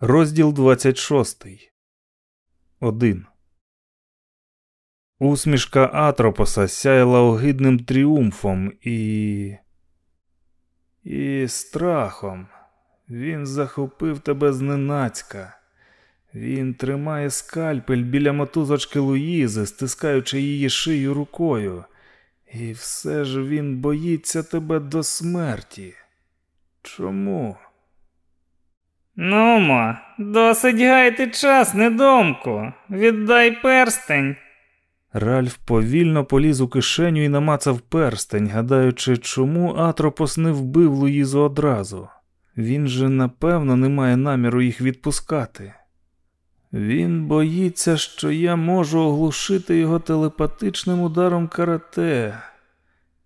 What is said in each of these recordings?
Розділ 26. 1. Усмішка Атропоса сяяла огидним тріумфом і. І страхом. Він захопив тебе зненацька. Він тримає скальпель біля мотузочки Луїзи, стискаючи її шию рукою. І все ж він боїться тебе до смерті. Чому? Нумо, досить гайти час, недомку. Віддай перстень. Ральф повільно поліз у кишеню і намацав перстень, гадаючи, чому Атропос не вбив Луїзу одразу. Він же напевно не має наміру їх відпускати. Він боїться, що я можу оглушити його телепатичним ударом карате.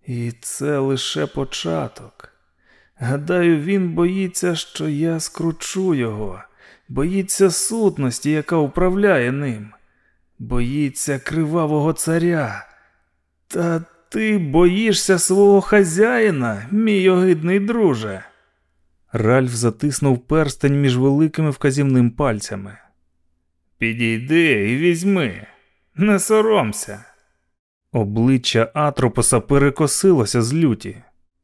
І це лише початок. Гадаю, він боїться, що я скручу його, боїться сутності, яка управляє ним, боїться кривавого царя. Та ти боїшся свого хазяїна, мій огидний друже. Ральф затиснув перстень між великими вказівним пальцями. Підійди і візьми, не соромся. Обличчя Атропоса перекосилося з люті.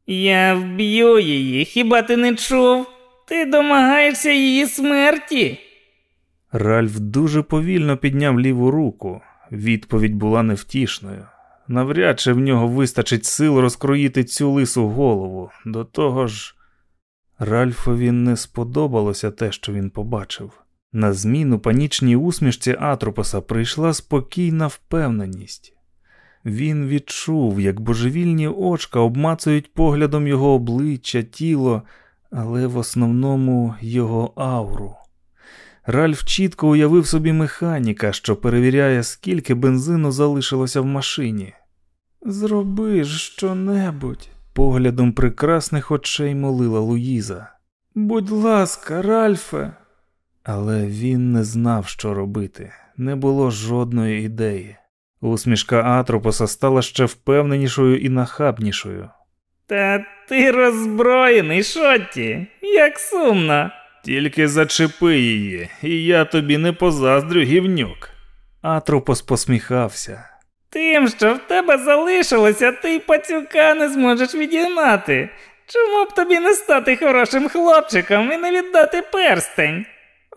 Я вб'ю її, хіба ти не чув? Ти домагаєшся її смерті. Ральф дуже повільно підняв ліву руку. Відповідь була невтішною. Навряд чи в нього вистачить сил розкроїти цю лису голову. До того ж, Ральфові не сподобалося те, що він побачив. На зміну панічній усмішці Атропоса прийшла спокійна впевненість. Він відчув, як божевільні очка обмацують поглядом його обличчя, тіло, але в основному його ауру. Ральф чітко уявив собі механіка, що перевіряє, скільки бензину залишилося в машині. Зроби ж що-небудь, поглядом прекрасних очей молила Луїза. Будь ласка, Ральфе. Але він не знав, що робити, не було жодної ідеї. Усмішка Атропоса стала ще впевненішою і нахабнішою. Та ти роззброєний, Шотті, як сумно. Тільки зачепи її, і я тобі не позаздрю гівнюк. Атропос посміхався. Тим, що в тебе залишилося, ти й пацюка не зможеш відігнати. Чому б тобі не стати хорошим хлопчиком і не віддати перстень?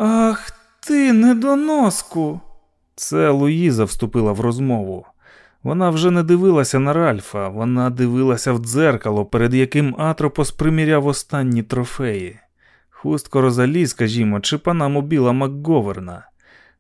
Ах ти, недоноску. Це Луїза вступила в розмову. Вона вже не дивилася на Ральфа, вона дивилася в дзеркало, перед яким Атропос приміряв останні трофеї. Хустко Розалі, скажімо, чи панаму біла Макговерна.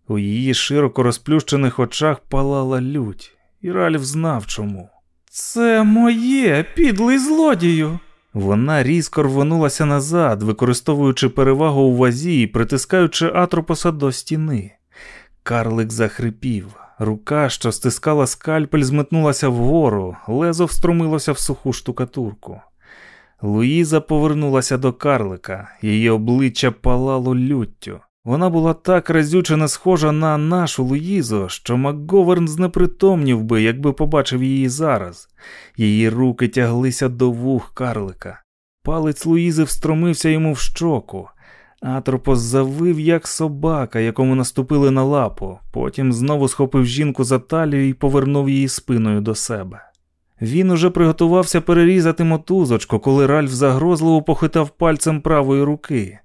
У її широко розплющених очах палала лють, і Ральф знав чому. Це моє, підлий злодію. Вона різко рвонулася назад, використовуючи перевагу у вазі і притискаючи Атропоса до стіни. Карлик захрипів. Рука, що стискала скальпель, зметнулася вгору, лезо встромилося в суху штукатурку. Луїза повернулася до карлика, її обличчя палало люттю. Вона була так разючено схожа на нашу Луїзу, що МакГоверн знепритомнів би, якби побачив її зараз. Її руки тяглися до вух карлика. Палець Луїзи встромився йому в щоку. Атропос завив, як собака, якому наступили на лапу, потім знову схопив жінку за талію і повернув її спиною до себе. Він уже приготувався перерізати мотузочку, коли Ральф загрозливо похитав пальцем правої руки.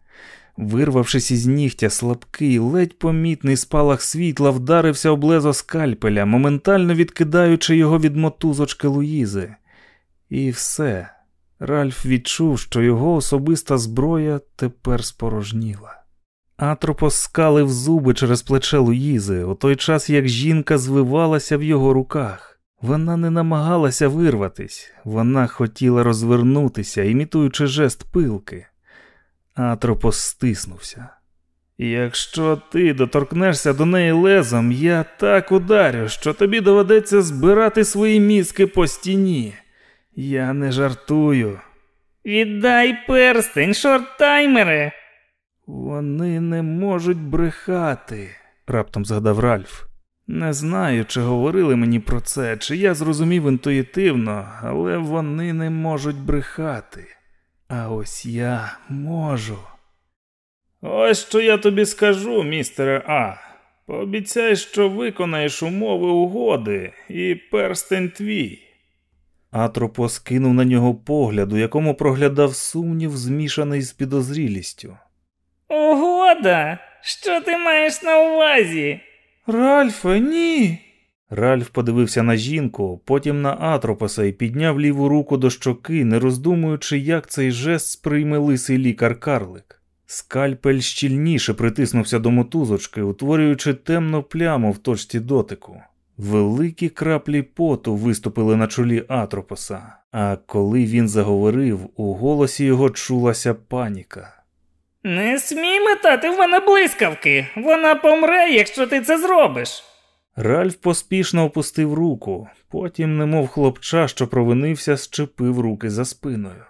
Вирвавшись із нігтя, слабкий, ледь помітний спалах світла вдарився об лезо скальпеля, моментально відкидаючи його від мотузочки Луїзи. І все. Ральф відчув, що його особиста зброя тепер спорожніла. Атропос скалив зуби через плече Луїзи, у той час як жінка звивалася в його руках. Вона не намагалася вирватись, вона хотіла розвернутися, імітуючи жест пилки. Атропос стиснувся. Якщо ти доторкнешся до неї лезом, я так ударю, що тобі доведеться збирати свої мізки по стіні. Я не жартую. Віддай перстень, шорттаймере. Вони не можуть брехати, раптом згадав Ральф. Не знаю, чи говорили мені про це, чи я зрозумів інтуїтивно, але вони не можуть брехати. А ось я можу. Ось що я тобі скажу, містере А. Пообіцяй, що виконаєш умови угоди, і перстень твій. Атропос кинув на нього погляд, у якому проглядав сумнів, змішаний з підозрілістю. Угода? Що ти маєш на увазі? Ральфе, ні. Ральф подивився на жінку, потім на Атропоса і підняв ліву руку до щоки, не роздумуючи, як цей жест сприйме лисий лікар Карлик. Скальпель щільніше притиснувся до мотузочки, утворюючи темну пляму в точці дотику. Великі краплі поту виступили на чолі Атропоса, а коли він заговорив, у голосі його чулася паніка. Не смій метати в мене блискавки. Вона помре, якщо ти це зробиш. Ральф поспішно опустив руку, потім, немов хлопча, що провинився, щепив руки за спиною.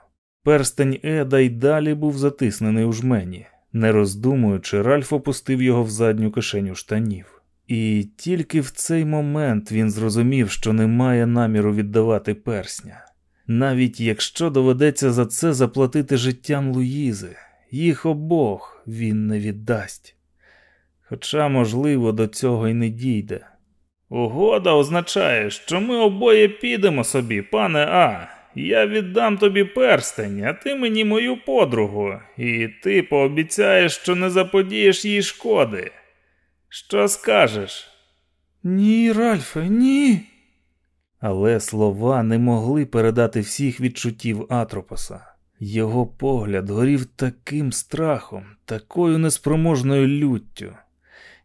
Перстень Еда й далі був затиснений у жмені. Не роздумуючи, Ральф опустив його в задню кишеню штанів. І тільки в цей момент він зрозумів, що не має наміру віддавати персня. Навіть якщо доведеться за це заплатити життям Луїзи, їх обох він не віддасть. Хоча, можливо, до цього й не дійде. Угода означає, що ми обоє підемо собі, пане А. Я віддам тобі перстень, а ти мені мою подругу, і ти пообіцяєш, що не заподієш їй шкоди. Що скажеш? Ні, Ральфе, ні. Але слова не могли передати всіх відчуттів Атропоса. Його погляд горів таким страхом, такою неспроможною люттю.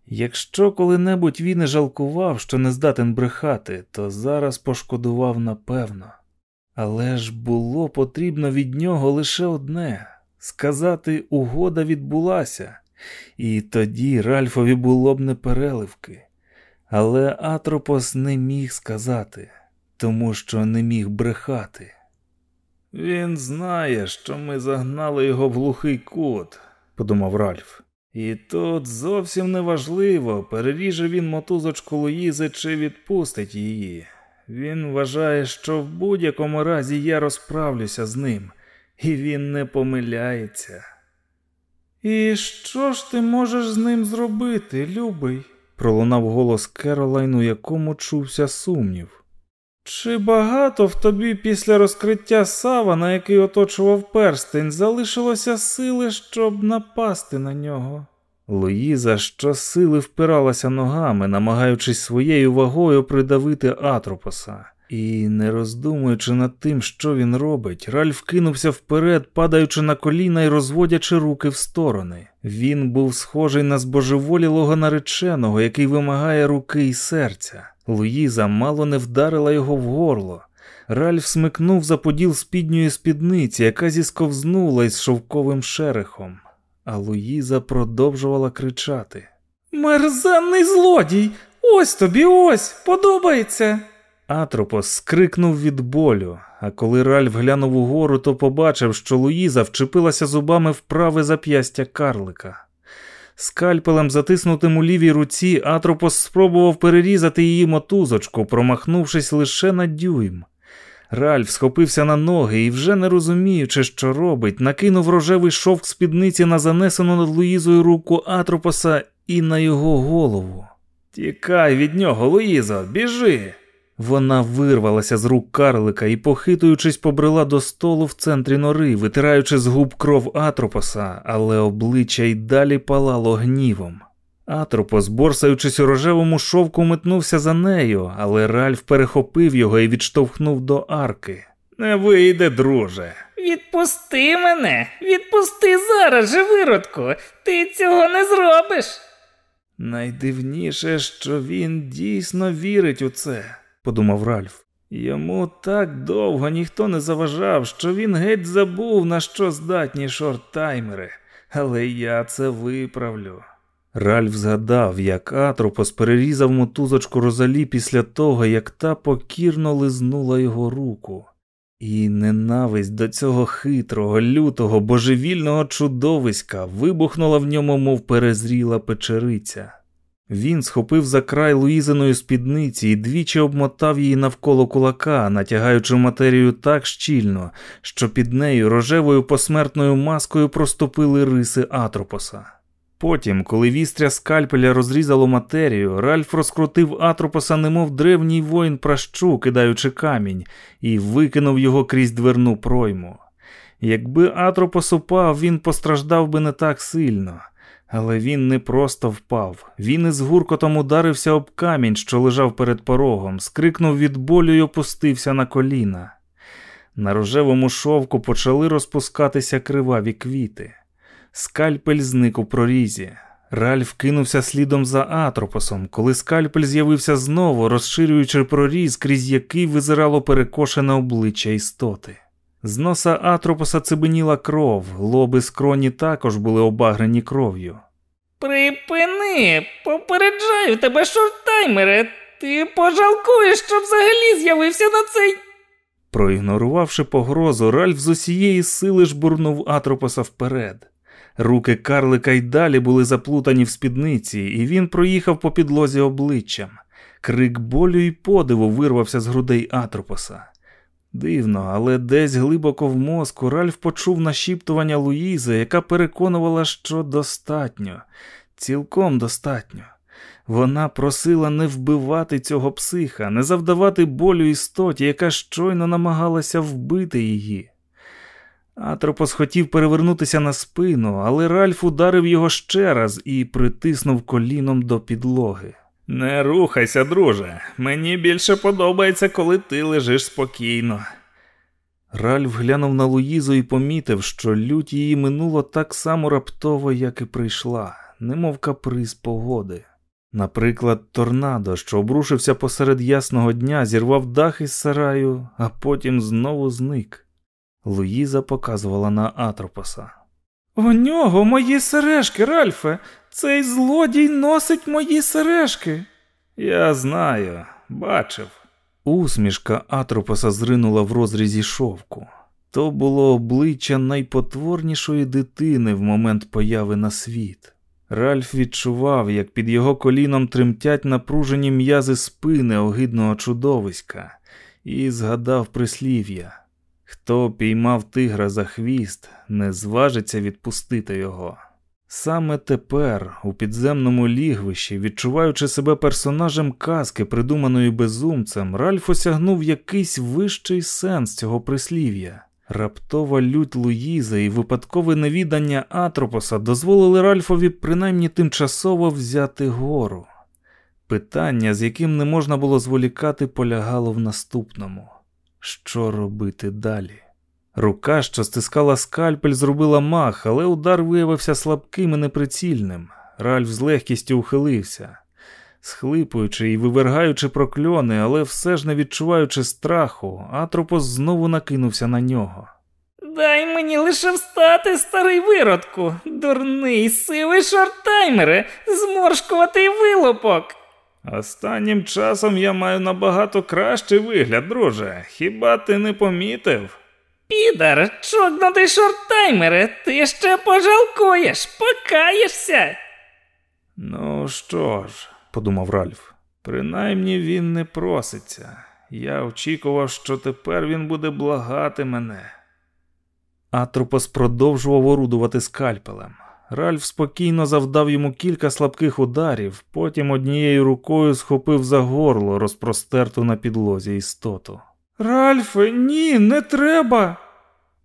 Якщо коли-небудь він і жалкував, що не здатен брехати, то зараз пошкодував напевно. Але ж було потрібно від нього лише одне сказати, угода відбулася, і тоді Ральфові було б не переливки. Але Атропос не міг сказати, тому що не міг брехати. Він знає, що ми загнали його в глухий кут, подумав Ральф. І тут зовсім не важливо, переріже він мотузочку Луїзи чи відпустить її. Він вважає, що в будь-якому разі я розправлюся з ним, і він не помиляється. І що ж ти можеш з ним зробити, любий? пролунав голос Керолайн, у якому чувся сумнів. Чи багато в тобі після розкриття савана, який оточував перстень, залишилося сили, щоб напасти на нього? Луїза щосили впиралася ногами, намагаючись своєю вагою придавити Атропоса. І, не роздумуючи над тим, що він робить, Ральф кинувся вперед, падаючи на коліна і розводячи руки в сторони. Він був схожий на збожеволілого нареченого, який вимагає руки і серця. Луїза мало не вдарила його в горло. Ральф смикнув за поділ спідньої спідниці, яка зісковзнула із шовковим шерехом а Луїза продовжувала кричати. Мерзенний злодій! Ось тобі ось подобається. Атропос скрикнув від болю, а коли Ральф глянув угору, то побачив, що Луїза вчепилася зубами в праве зап'ястя карлика. Скальпелем, затиснутим у лівій руці, Атропос спробував перерізати її мотузочку, промахнувшись лише на дюйм. Ральф схопився на ноги і, вже не розуміючи, що робить, накинув рожевий шовк спідниці на занесену над Луїзою руку Атропоса і на його голову. Тікай від нього, Луїзо, біжи. Вона вирвалася з рук карлика і, похитуючись, побрела до столу в центрі нори, витираючи з губ кров Атропоса, але обличчя й далі палало гнівом. Атропос, борсаючись у рожевому шовку, метнувся за нею, але Ральф перехопив його і відштовхнув до арки. Не вийде, друже. Відпусти мене, відпусти зараз же, виродку, ти цього не зробиш. Найдивніше, що він дійсно вірить у це, подумав Ральф. Йому так довго ніхто не заважав, що він геть забув, на що здатні шорттаймери, але я це виправлю. Ральф згадав, як Атропос перерізав мотузочку Розалі після того, як та покірно лизнула його руку, і ненависть до цього хитрого, лютого, божевільного чудовиська вибухнула в ньому, мов перезріла печериця. Він схопив за край Луїзиної спідниці і двічі обмотав її навколо кулака, натягаючи матерію так щільно, що під нею рожевою посмертною маскою проступили риси Атропоса. Потім, коли вістря скальпеля розрізало матерію, Ральф розкрутив Атропоса, немов древній воїн пращу, кидаючи камінь, і викинув його крізь дверну пройму. Якби Атропос упав, він постраждав би не так сильно. Але він не просто впав. Він із гуркотом ударився об камінь, що лежав перед порогом, скрикнув від болю й опустився на коліна. На рожевому шовку почали розпускатися криваві квіти. Скальпель зник у прорізі. Ральф кинувся слідом за Атропосом, коли скальпель з'явився знову, розширюючи проріз, крізь який визирало перекошене обличчя істоти. З носа Атропоса цибеніла кров, лоби скроні також були обагрені кров'ю. Припини, попереджаю тебе, шорттаймере, ти пожалкуєш, що взагалі з'явився на цей. Проігнорувавши погрозу, Ральф з усієї сили жбурнув Атропоса вперед. Руки карлика й далі були заплутані в спідниці, і він проїхав по підлозі обличчям. Крик болю й подиву вирвався з грудей Атропоса. Дивно, але десь глибоко в мозку Ральф почув нашіптування Луїзи, яка переконувала, що достатньо, цілком достатньо. Вона просила не вбивати цього психа, не завдавати болю істоті, яка щойно намагалася вбити її. Атропос хотів перевернутися на спину, але Ральф ударив його ще раз і притиснув коліном до підлоги. Не рухайся, друже. Мені більше подобається, коли ти лежиш спокійно. Ральф глянув на Луїзу і помітив, що лють її минуло так само раптово, як і прийшла, немов каприз погоди. Наприклад, торнадо, що обрушився посеред ясного дня, зірвав дах із сараю, а потім знову зник. Луїза показувала на Атропоса. У нього мої сережки, Ральфе. Цей злодій носить мої сережки. Я знаю, бачив. Усмішка Атропоса зринула в розрізі шовку. То було обличчя найпотворнішої дитини в момент появи на світ. Ральф відчував, як під його коліном тремтять напружені м'язи спини огидного чудовиська, і згадав прислів'я. Хто піймав тигра за хвіст, не зважиться відпустити його. Саме тепер, у підземному лігвищі, відчуваючи себе персонажем казки, придуманої безумцем, Ральф осягнув якийсь вищий сенс цього прислів'я. Раптова лють Луїза і випадкове невідання Атропоса дозволили Ральфові принаймні тимчасово взяти гору. Питання, з яким не можна було зволікати, полягало в наступному що робити далі? Рука, що стискала скальпель, зробила мах, але удар виявився слабким і неприцільним. Ральф з легкістю ухилився. Схлипуючи і вивергаючи прокльони, але все ж не відчуваючи страху, Атропос знову накинувся на нього. Дай мені лише встати, старий виродку, дурний, сивий шорттаймере, зморшкуватий вилупок. Останнім часом я маю набагато кращий вигляд, друже. Хіба ти не помітив? Підар, чокнутий шорттаймере, ти ще пожалкуєш, покаєшся. Ну що ж, подумав Ральф, принаймні він не проситься. Я очікував, що тепер він буде благати мене. Атропос продовжував орудувати скальпелем. Ральф спокійно завдав йому кілька слабких ударів, потім однією рукою схопив за горло розпростерту на підлозі істоту. Ральфе, ні, не треба.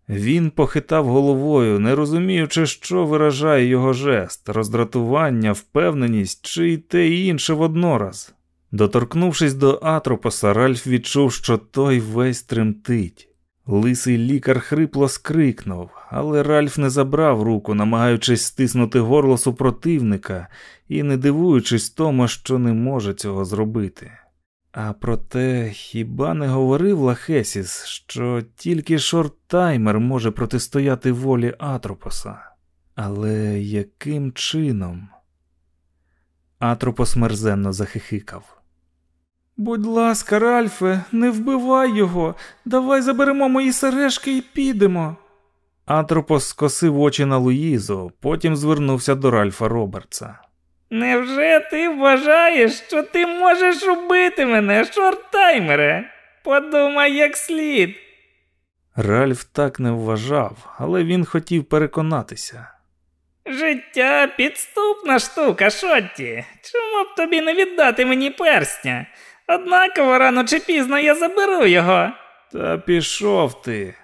Він похитав головою, не розуміючи, що виражає його жест, роздратування, впевненість чи й те інше воднораз. Доторкнувшись до Атропоса, Ральф відчув, що той весь тремтить. Лисий лікар хрипло скрикнув, але Ральф не забрав руку, намагаючись стиснути горло супротивника і не дивуючись тому, що не може цього зробити. А проте хіба не говорив Лахесіс, що тільки шорттаймер може протистояти волі Атропоса? Але яким чином? Атропос мерзенно захихикав. Будь ласка, Ральфе, не вбивай його, давай заберемо мої сережки і підемо. Атропос скосив очі на Луїзу, потім звернувся до Ральфа Робертса. Невже ти вважаєш, що ти можеш убити мене, шорттаймере? Подумай як слід. Ральф так не вважав, але він хотів переконатися. Життя підступна штука, Шотті. Чому б тобі не віддати мені перстня? Однаково рано чи пізно я заберу його. Та пішов ти.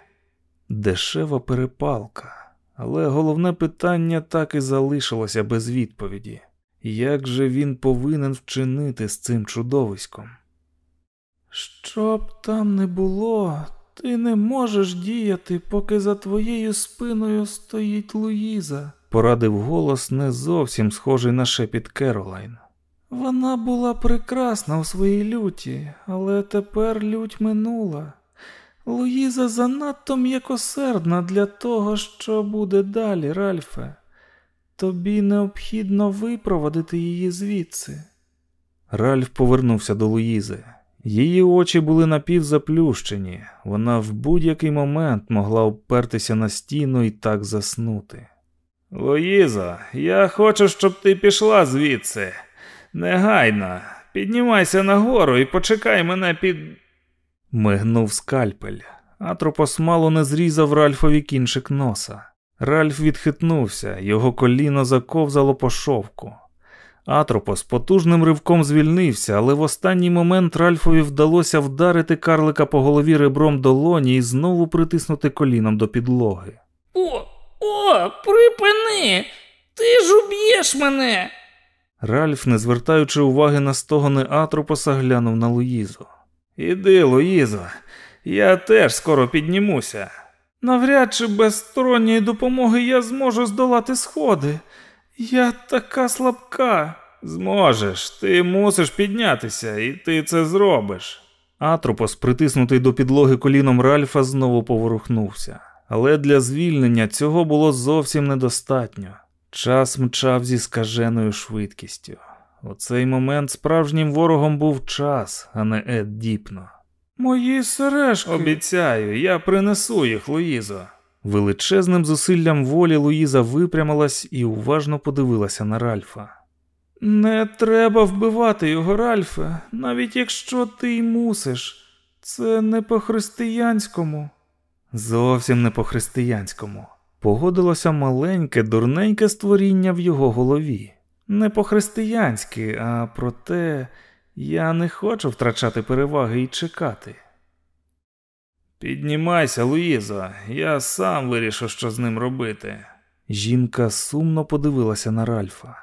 Дешева перепалка. Але головне питання так і залишилося без відповіді. Як же він повинен вчинити з цим чудовиськом? Що б там не було, ти не можеш діяти, поки за твоєю спиною стоїть Луїза, порадив голос не зовсім схожий на шепіт Керолайн. Вона була прекрасна у своїй люті, але тепер лють минула. Луїза занадто м'якосердна для того, що буде далі, Ральфе. Тобі необхідно випроводити її звідси. Ральф повернувся до Луїзи. Її очі були напівзаплющені, вона в будь-який момент могла впертися на стіну і так заснути. Луїза, я хочу, щоб ти пішла звідси. Негайно, піднімайся нагору і почекай мене під. Мигнув скальпель. Атропос мало не зрізав Ральфові кінчик носа. Ральф відхитнувся, його коліно заковзало по шовку. Атропос потужним ривком звільнився, але в останній момент Ральфові вдалося вдарити карлика по голові ребром долоні і знову притиснути коліном до підлоги. О, о, припини! Ти ж уб'єш мене. Ральф, не звертаючи уваги на стогони Атропоса, глянув на Луїзу. Іди, Луїзо, я теж скоро піднімуся. Навряд чи без сторонньої допомоги я зможу здолати сходи. Я така слабка. Зможеш, ти мусиш піднятися, і ти це зробиш. Атропос, притиснутий до підлоги коліном Ральфа, знову поворухнувся. Але для звільнення цього було зовсім недостатньо. Час мчав зі скаженою швидкістю. У цей момент справжнім ворогом був час, а не Ед Діпно. Мої сережки. Обіцяю, я принесу їх, Луїзо. Величезним зусиллям волі Луїза випрямилась і уважно подивилася на Ральфа. Не треба вбивати його, Ральфе, навіть якщо ти й мусиш. Це не по-християнському. Зовсім не по-християнському. Погодилося маленьке, дурненьке створіння в його голові. Не по-християнськи, а проте я не хочу втрачати переваги і чекати. Піднімайся, Луїзо, я сам вирішу, що з ним робити. Жінка сумно подивилася на Ральфа.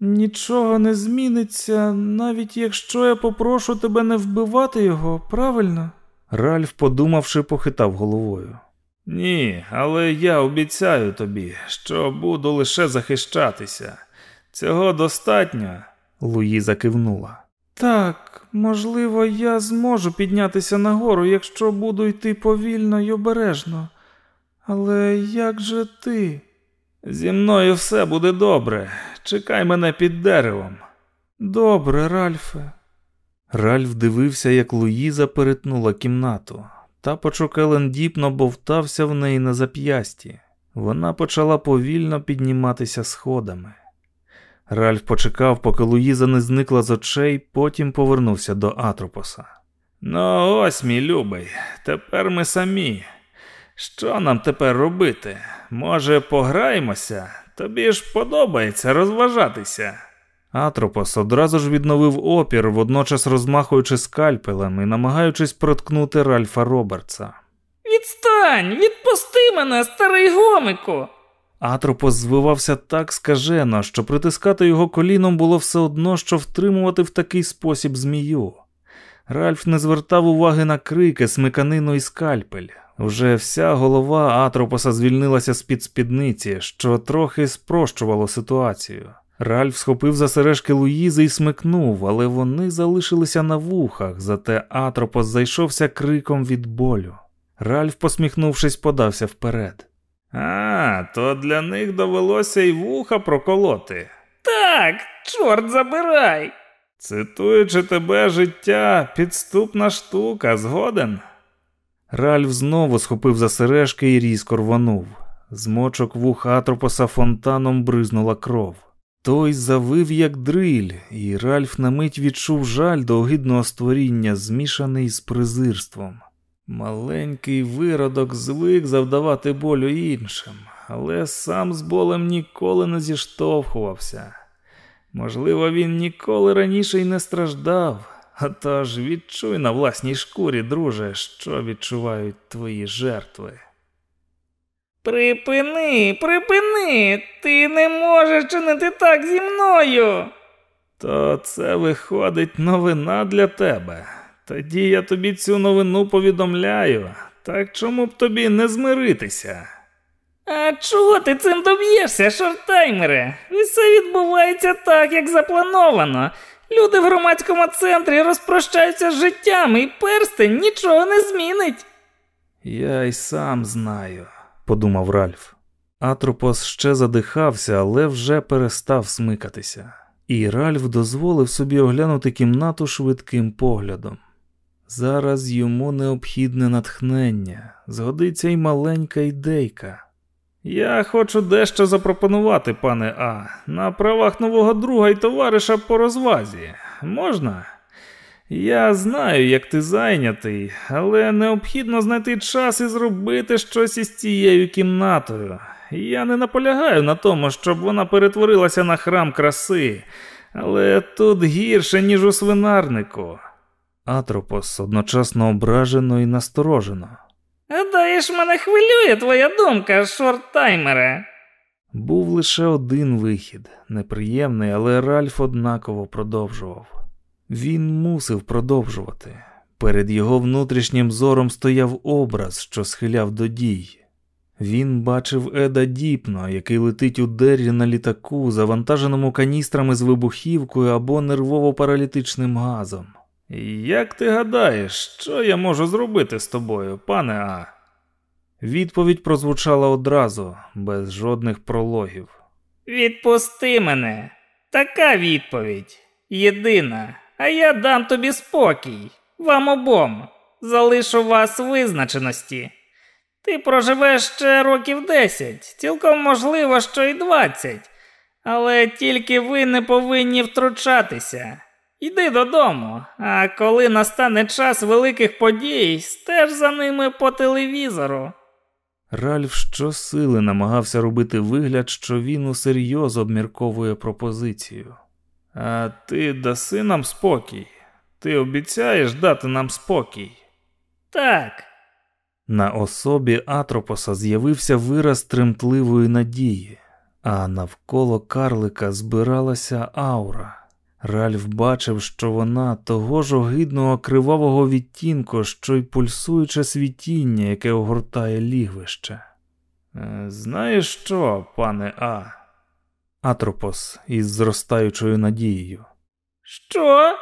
Нічого не зміниться, навіть якщо я попрошу тебе не вбивати його, правильно? Ральф, подумавши, похитав головою. Ні, але я обіцяю тобі, що буду лише захищатися. Цього достатньо, Луїза кивнула. Так, можливо, я зможу піднятися нагору, якщо буду йти повільно й обережно. Але як же ти? Зі мною все буде добре. Чекай мене під деревом. Добре, Ральфе. Ральф дивився, як Луїза перетнула кімнату. Тапочок Елен діпно бовтався в неї на зап'ясті. Вона почала повільно підніматися сходами. Ральф почекав, поки Луїза не зникла з очей, потім повернувся до Атропоса. Ну, ось, мій любий, тепер ми самі. Що нам тепер робити? Може, пограємося? Тобі ж подобається розважатися. Атропос одразу ж відновив опір, водночас розмахуючи скальпелем і намагаючись проткнути Ральфа Робертса. Відстань, відпусти мене, старий гомику. Атропос звивався так скажено, що притискати його коліном було все одно, що втримувати в такий спосіб змію. Ральф не звертав уваги на крики, смиканину і скальпель. Уже вся голова Атропоса звільнилася з під спідниці, що трохи спрощувало ситуацію. Ральф схопив за сережки Луїзи і смикнув, але вони залишилися на вухах, зате Атропос зайшовся криком від болю. Ральф, посміхнувшись, подався вперед. А, то для них довелося й вуха проколоти. Так, чорт забирай. Цитуючи тебе, життя, підступна штука, згоден. Ральф знову схопив за сережки і різко рванув. З мочок вух Атропоса фонтаном бризнула кров. Той завив, як дриль, і Ральф на мить відчув жаль до огидного створіння, змішаний з презирством. Маленький виродок звик завдавати болю іншим, але сам з болем ніколи не зіштовхувався. Можливо, він ніколи раніше й не страждав. Отож відчуй на власній шкурі, друже, що відчувають твої жертви. Припини, припини, ти не можеш чинити так зі мною. То це виходить новина для тебе. Тоді я тобі цю новину повідомляю. Так чому б тобі не змиритися? А чого ти цим доб'єшся, шортаймере? Усе відбувається так, як заплановано. Люди в громадському центрі розпрощаються з життям, і перстень нічого не змінить. Я й сам знаю, подумав Ральф. Атропос ще задихався, але вже перестав смикатися, і Ральф дозволив собі оглянути кімнату швидким поглядом. Зараз йому необхідне натхнення, згодиться й маленька ідейка. Я хочу дещо запропонувати, пане А, на правах нового друга й товариша по розвазі. Можна? Я знаю, як ти зайнятий, але необхідно знайти час і зробити щось із цією кімнатою. Я не наполягаю на тому, щоб вона перетворилася на храм краси, але тут гірше, ніж у свинарнику. Атропос одночасно ображено і насторожено. Гадаєш, мене хвилює твоя думка, шорттаймере. Був лише один вихід, неприємний, але Ральф однаково продовжував. Він мусив продовжувати. Перед його внутрішнім зором стояв образ, що схиляв до дій. Він бачив Еда Діпно, який летить у дері на літаку, завантаженому каністрами з вибухівкою або нервово-паралітичним газом. Як ти гадаєш, що я можу зробити з тобою, пане А? Відповідь прозвучала одразу, без жодних прологів. Відпусти мене. Така відповідь. Єдина. А я дам тобі спокій. Вам обом. Залишу вас визначеності. Ти проживеш ще років десять, цілком можливо, що й двадцять. Але тільки ви не повинні втручатися. Йди додому, а коли настане час великих подій, стеж за ними по телевізору. Ральф щосили намагався робити вигляд, що він усерйоз обмірковує пропозицію. А ти даси нам спокій. Ти обіцяєш дати нам спокій. Так. На особі Атропоса з'явився вираз тремтливої надії, а навколо карлика збиралася аура. Ральф бачив, що вона того ж огидного кривавого відтінку, що й пульсуюче світіння, яке огортає лігвище. «Е, знаєш що, пане А? Атропос із зростаючою надією. Що?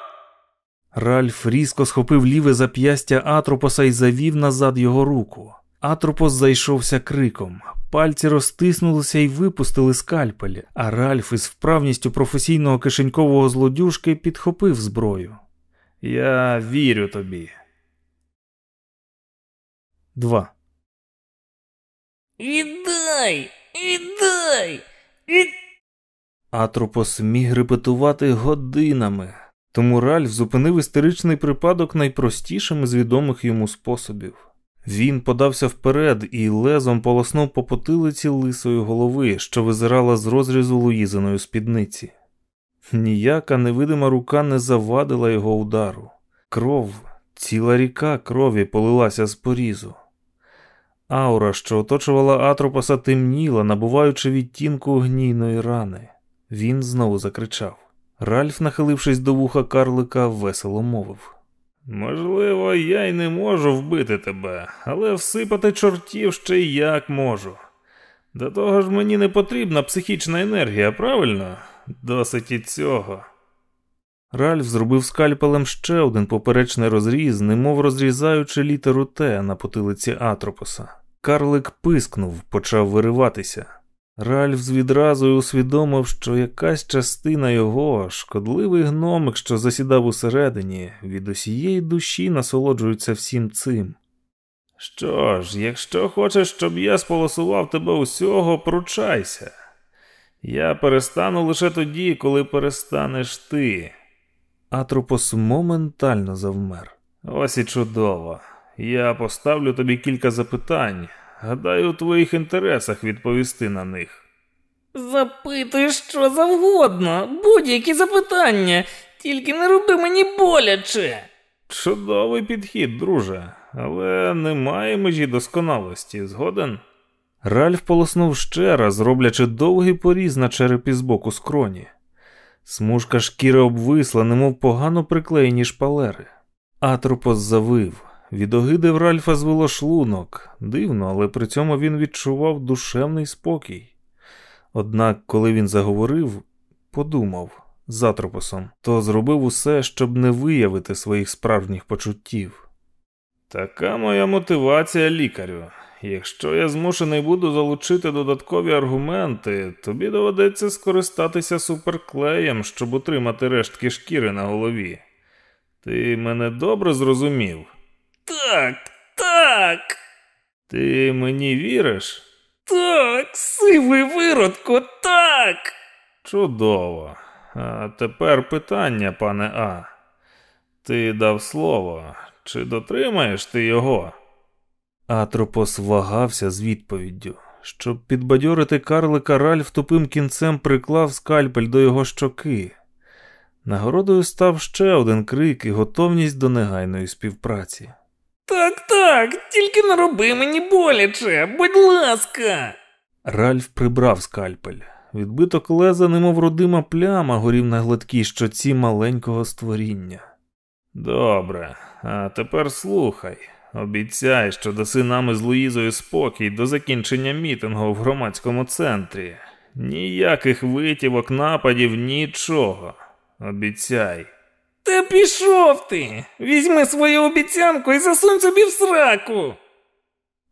Ральф різко схопив ліве зап'ястя Атропоса і завів назад його руку. Атропос зайшовся криком. Пальці розтиснулися і випустили скальпелі, а Ральф із вправністю професійного кишенькового злодюжки підхопив зброю. Я вірю тобі. 2. Віддай! Віддай! Від... Атропос міг репетувати годинами, тому Ральф зупинив істеричний припадок найпростішим з відомих йому способів. Він подався вперед і лезом полоснув по потилиці лисої голови, що визирала з розрізу Луїзиної спідниці. Ніяка невидима рука не завадила його удару. Кров, ціла ріка крові полилася з порізу. Аура, що оточувала Атропоса, темніла, набуваючи відтінку гнійної рани. Він знову закричав. Ральф, нахилившись до вуха карлика, весело мовив. Можливо, я й не можу вбити тебе, але всипати чортів ще й як можу. До того ж мені не потрібна психічна енергія, правильно? Досить і цього. Ральф зробив скальпелем ще один поперечний розріз, немов розрізаючи літеру Т на потилиці Атропоса. Карлик пискнув, почав вириватися. Ральф відразу усвідомив, що якась частина його, шкодливий гномик, що засідав усередині, від усієї душі насолоджується всім цим. Що ж, якщо хочеш, щоб я сполосував тебе усього, пручайся. Я перестану лише тоді, коли перестанеш ти. Атропос моментально завмер. Ось і чудово. Я поставлю тобі кілька запитань, Гадаю, у твоїх інтересах відповісти на них. Запитуй що завгодно, будь-які запитання, тільки не роби мені боляче. Чудовий підхід, друже, але немає межі досконалості, згоден? Ральф полоснув ще раз, роблячи довгий поріз на черепі з боку скроні. Смужка шкіри обвисла, немов погано приклеєні шпалери. Атропос завив. Від огиди в Ральфа звело шлунок. Дивно, але при цьому він відчував душевний спокій. Однак, коли він заговорив, подумав з Атропосом, то зробив усе, щоб не виявити своїх справжніх почуттів. Така моя мотивація, лікарю. Якщо я змушений буду залучити додаткові аргументи, тобі доведеться скористатися суперклеєм, щоб утримати рештки шкіри на голові. Ти мене добре зрозумів? Так, так, Ти мені віриш? так, сивий виродку, так. Чудово. А тепер питання, пане А. Ти дав слово, чи дотримаєш ти його? Атропос вагався з відповіддю. Щоб підбадьорити карлика, Ральф тупим кінцем приклав скальпель до його щоки. Нагородою став ще один крик і готовність до негайної співпраці. Так, так, тільки не роби мені боляче, будь ласка. Ральф прибрав скальпель. Відбиток леза, немов родима пляма, горів на гладкій щоці маленького створіння. Добре, а тепер слухай. Обіцяй, що даси нам із Луїзою спокій до закінчення мітингу в громадському центрі. Ніяких витівок, нападів, нічого. Обіцяй. Та пішов ти. Візьми свою обіцянку і засунь собі в сраку.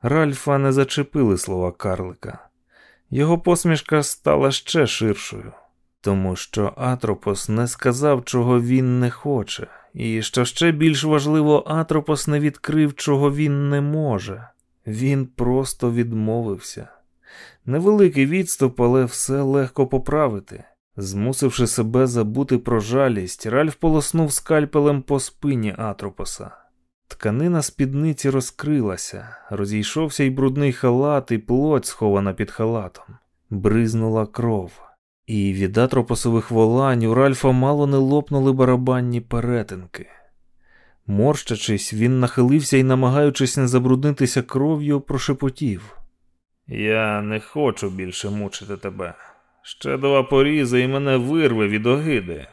Ральфа не зачепили слова карлика. Його посмішка стала ще ширшою, тому що Атропос не сказав, чого він не хоче, і що ще більш важливо, Атропос не відкрив, чого він не може. Він просто відмовився. Невеликий відступ, але все легко поправити. Змусивши себе забути про жалість, Ральф полоснув скальпелем по спині Атропоса. Тканина спідниці розкрилася, розійшовся й брудний халат, і плоть, схована під халатом. Бризнула кров. І від атропосових волань у Ральфа мало не лопнули барабанні перетинки. Морщачись, він нахилився і, намагаючись не забруднитися кров'ю, прошепотів. Я не хочу більше мучити тебе. Ще два порізи і мене вирве від огиди.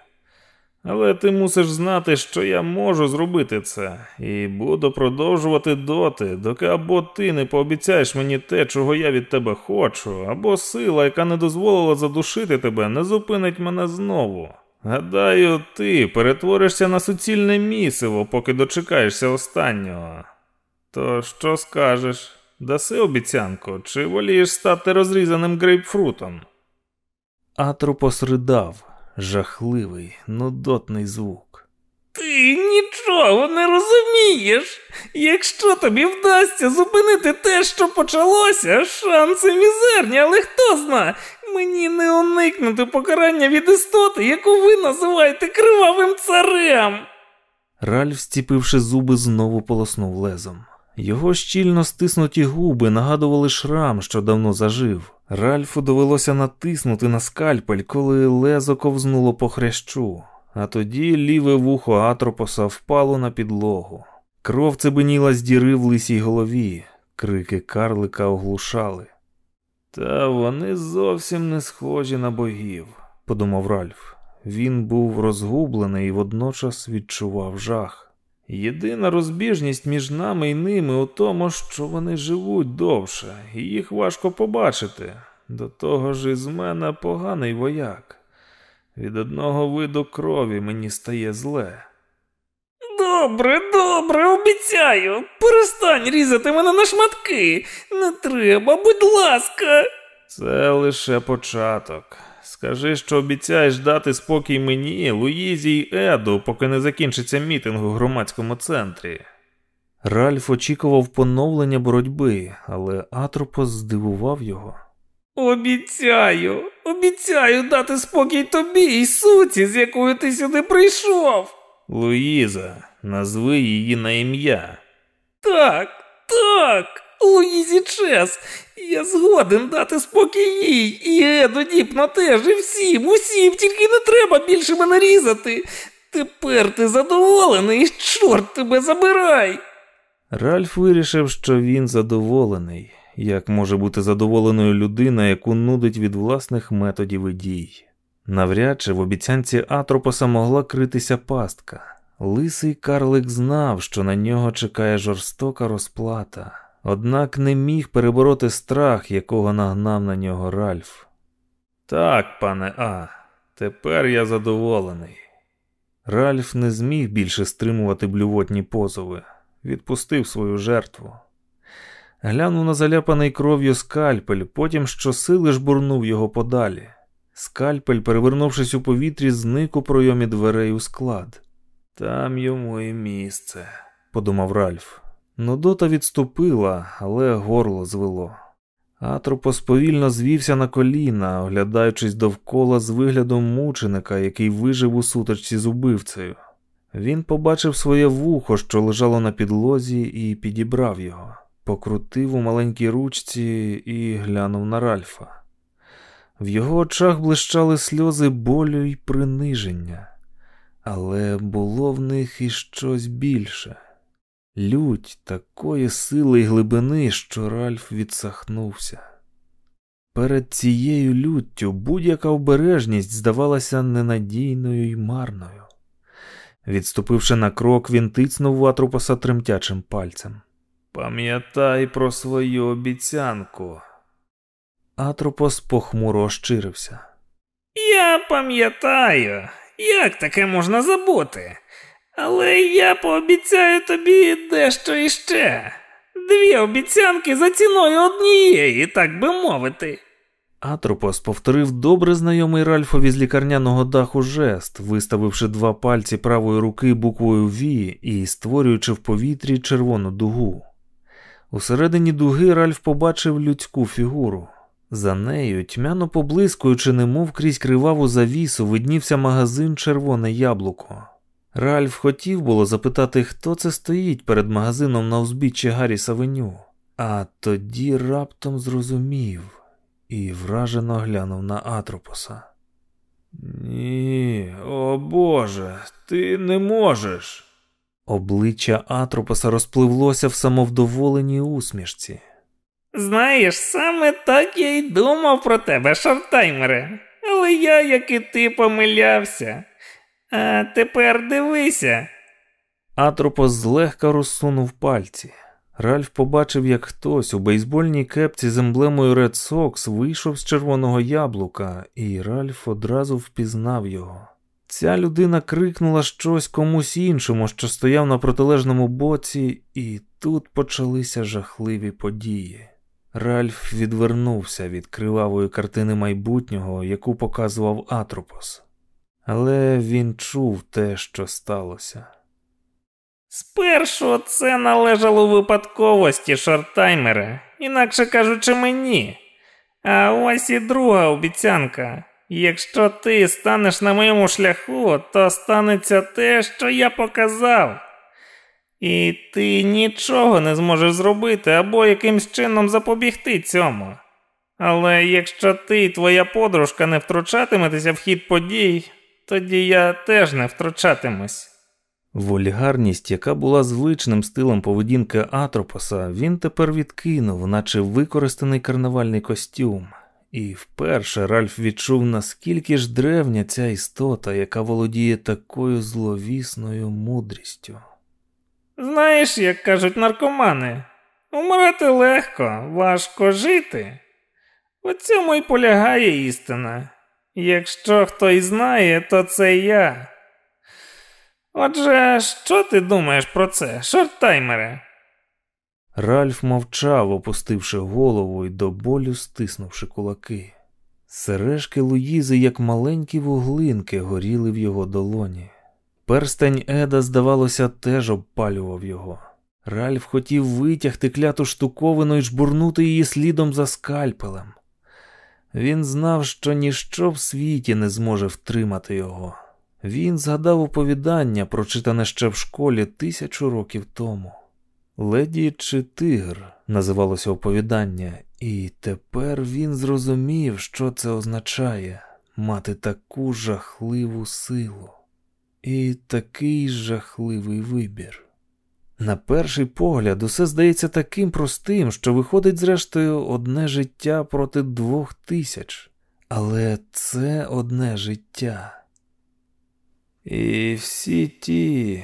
Але ти мусиш знати, що я можу зробити це, і буду продовжувати доти, доки або ти не пообіцяєш мені те, чого я від тебе хочу, або сила, яка не дозволила задушити тебе, не зупинить мене знову. Гадаю, ти перетворишся на суцільне місиво, поки дочекаєшся останнього. То що скажеш? Даси обіцянку, чи волієш стати розрізаним грейпфрутом? Атропос ридав жахливий, нудотний звук. Ти нічого не розумієш. Якщо тобі вдасться зупинити те, що почалося, шанси мізерні, але хто зна, мені не уникнути покарання від істоти, яку ви називаєте кривавим царем. Ральф, стіпивши зуби, знову полоснув лезом. Його щільно стиснуті губи нагадували шрам, що давно зажив. Ральфу довелося натиснути на скальпель, коли лезо ковзнуло по хрящу, а тоді ліве вухо Атропоса впало на підлогу. Кров цебеніла з діри в лисій голові, крики карлика оглушали. Та вони зовсім не схожі на богів, подумав Ральф. Він був розгублений і водночас відчував жах. Єдина розбіжність між нами і ними у тому, що вони живуть довше, і їх важко побачити. До того ж, із мене поганий вояк. Від одного виду крові мені стає зле. Добре, добре, обіцяю. Перестань різати мене на шматки. Не треба, будь ласка. Це лише початок. Скажи, що обіцяєш дати спокій мені, Луїзі й Еду, поки не закінчиться мітинг у громадському центрі. Ральф очікував поновлення боротьби, але Атропос здивував його. Обіцяю, обіцяю дати спокій тобі і суці, з якою ти сюди прийшов. Луїза, назви її на ім'я. Так, так. Луїзі Чес, я згоден дати спокій їй, і Еду Діпно теж, і всім, усім, тільки не треба більше мене різати. Тепер ти задоволений, чорт тебе забирай. Ральф вирішив, що він задоволений, як може бути задоволеною людина, яку нудить від власних методів і дій. Навряд чи в обіцянці Атропоса могла критися пастка. Лисий карлик знав, що на нього чекає жорстока розплата, однак не міг перебороти страх, якого нагнав на нього Ральф. Так, пане А, тепер я задоволений. Ральф не зміг більше стримувати блювотні позови, відпустив свою жертву. Глянув на заляпаний кров'ю скальпель, потім щосили жбурнув його подалі. Скальпель, перевернувшись у повітрі, зник у пройомі дверей у склад. Там йому і місце, подумав Ральф. Нудота відступила, але горло звело. Атропос повільно звівся на коліна, оглядаючись довкола з виглядом мученика, який вижив у сутичці з убивцею. Він побачив своє вухо, що лежало на підлозі, і підібрав його, покрутив у маленькій ручці і глянув на Ральфа. В його очах блищали сльози болю й приниження, але було в них і щось більше лють такої сили й глибини, що Ральф відсахнувся. Перед цією люттю будь-яка обережність здавалася ненадійною й марною. Відступивши на крок, він тицнув Ватропоса тремтячим пальцем. Пам'ятай про свою обіцянку. Атропос похмуро ощирився. Я пам'ятаю, як таке можна забути? Але я пообіцяю тобі дещо іще. Дві обіцянки за ціною однієї, так би мовити. Атропос повторив добре знайомий Ральфові з лікарняного даху жест, виставивши два пальці правої руки буквою Ві і створюючи в повітрі червону дугу. Усередині дуги Ральф побачив людську фігуру. За нею, тьмяно поблискуючи, немов крізь криваву завісу, виднівся магазин Червоне яблуко. Ральф хотів було запитати, хто це стоїть перед магазином на узбіччі Гаррі Савеню, а тоді раптом зрозумів і вражено глянув на Атропоса. Ні, о Боже, ти не можеш. Обличчя Атропоса розпливлося в самовдоволеній усмішці. Знаєш, саме так я й думав про тебе, шартаймере. Але я, як і ти, помилявся. А тепер дивися. Атропос злегка розсунув пальці. Ральф побачив, як хтось у бейсбольній кепці з емблемою Red Sox вийшов з червоного яблука, і Ральф одразу впізнав його. Ця людина крикнула щось комусь іншому, що стояв на протилежному боці, і тут почалися жахливі події. Ральф відвернувся від кривавої картини майбутнього, яку показував Атропос але він чув те, що сталося. Спершу це належало випадковості шорттаймера, інакше кажучи, мені. А ось і друга обіцянка. Якщо ти станеш на моєму шляху, то станеться те, що я показав. І ти нічого не зможеш зробити або якимсь чином запобігти цьому. Але якщо ти і твоя подружка не втручатиметеся в хід подій, тоді я теж не втручатимусь. Вульгарність, яка була звичним стилем поведінки Атропоса, він тепер відкинув, наче використаний карнавальний костюм, і вперше Ральф відчув, наскільки ж древня ця істота, яка володіє такою зловісною мудрістю. Знаєш, як кажуть наркомани, умирати легко, важко жити. У цьому й полягає істина. Якщо хтось знає, то це я. Отже, що ти думаєш про це, шорттаймере? Ральф мовчав, опустивши голову і до болю стиснувши кулаки. Сережки Луїзи, як маленькі вуглинки, горіли в його долоні. Перстень Еда, здавалося, теж обпалював його. Ральф хотів витягти кляту штуковину і жбурнути її слідом за скальпелем. Він знав, що ніщо в світі не зможе втримати його. Він згадав оповідання, прочитане ще в школі тисячу років тому. Леді чи тигр, називалося оповідання, і тепер він зрозумів, що це означає мати таку жахливу силу і такий жахливий вибір. На перший погляд, усе здається таким простим, що виходить, зрештою, одне життя проти двох тисяч, але це одне життя. І всі ті,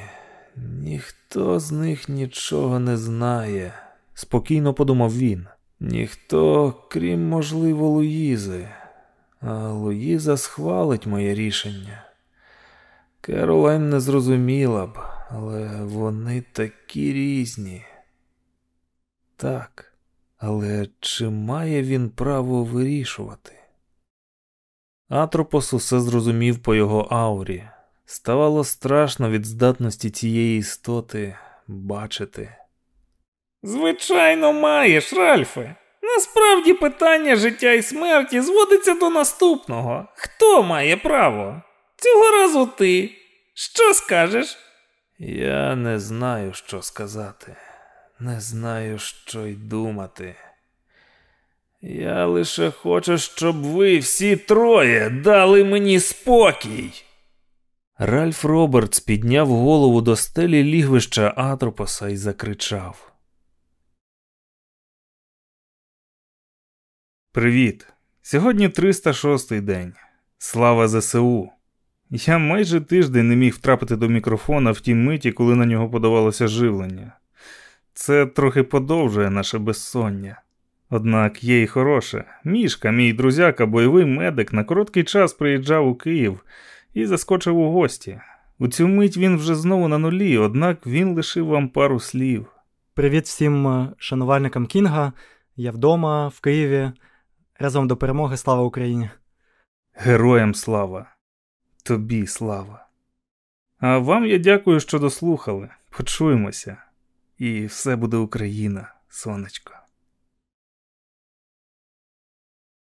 ніхто з них нічого не знає, спокійно подумав він. Ніхто, крім, можливо, Луїзи, а Луїза схвалить моє рішення. Керолайн не зрозуміла б, але вони такі різні. Так, але чи має він право вирішувати? Атропос усе зрозумів по його аурі. Ставало страшно від здатності цієї істоти бачити. Звичайно, маєш, Ральфе. Насправді питання життя і смерті зводиться до наступного. Хто має право? Цього разу ти. Що скажеш? Я не знаю, що сказати, не знаю, що й думати. Я лише хочу, щоб ви всі троє дали мені спокій. Ральф Робертс підняв голову до стелі лігвища Атропоса і закричав. Привіт! Сьогодні 306-й день. Слава ЗСУ! Я майже тиждень не міг втрапити до мікрофона в тій миті, коли на нього подавалося живлення. Це трохи подовжує наше безсоння. Однак є й хороше. Мішка, мій друзяка, бойовий медик, на короткий час приїжджав у Київ і заскочив у гості. У цю мить він вже знову на нулі, однак він лишив вам пару слів. Привіт всім е, шанувальникам Кінга. Я вдома, в Києві. Разом до перемоги. Слава Україні! Героям слава! Тобі слава! А вам я дякую, що дослухали. Почуємося. І все буде Україна, сонечко.